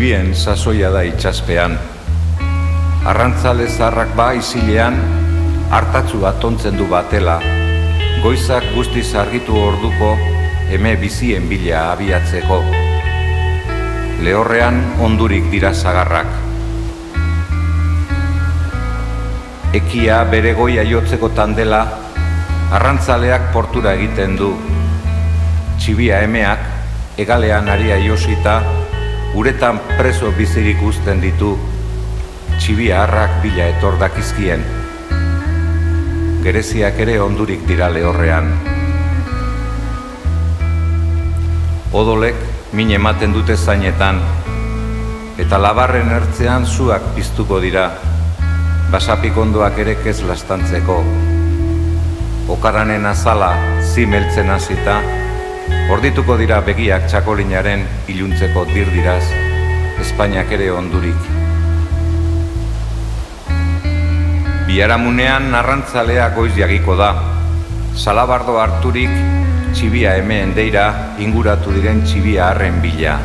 Txibien sasoia da itxaspean. Arrantzale zaharrak ba izilean, hartatzu bat ontzen du batela. Goizak guztiz argitu orduko, eme bizien bila abiatzeko. Lehorrean ondurik dira zagarrak. Ekia bere goia jotzeko tandela, arrantzaleak portura egiten du. Txibia emeak, egalean aria josita, uretan preso bizirik uzten ditu, txibia harrak bila etor dakizkien. Gereziak ere ondurik dira lehorrean. Odolek min ematen dute zainetan, eta labarren ertzean zuak piztuko dira, basapik ondoak ere kez lastantzeko. Okaranen azala zimeltzen hasita, ordituko dira begiak txakolinaren iluntzeko dirdiraz, Espainiak ere ondurik. Biaramunean narrantzalea goiz jagiko da, salabardo harturik txibia hemeen deira inguratu diren txibia harren bila.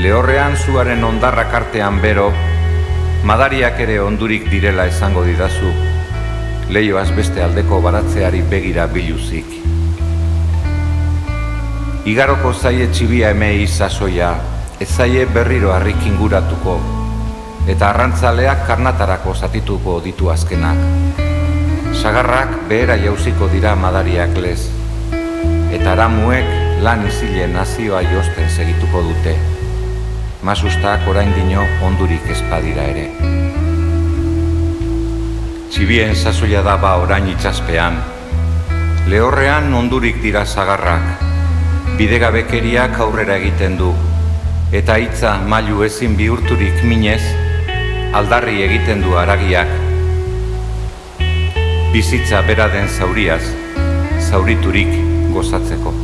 Lehorrean zuaren ondarrak artean bero, madariak ere ondurik direla esango didazu, lehioaz beste aldeko baratzeari begira biluzik. Igaroko zaie txibia emei izasoia, ez zaie berriro harrik inguratuko, eta arrantzaleak karnatarako zatituko ditu azkenak. Sagarrak behera jauziko dira madariak lez, eta aramuek lan izilen nazioa josten segituko dute. Masustak orain dino ondurik espadira ere. Txibien sasoia da ba orain itxaspean, lehorrean ondurik dira sagarrak, bidegabekeriak aurrera egiten du, eta hitza mailu ezin bihurturik minez, aldarri egiten du aragiak. Bizitza bera den zauriaz, zauriturik gozatzeko.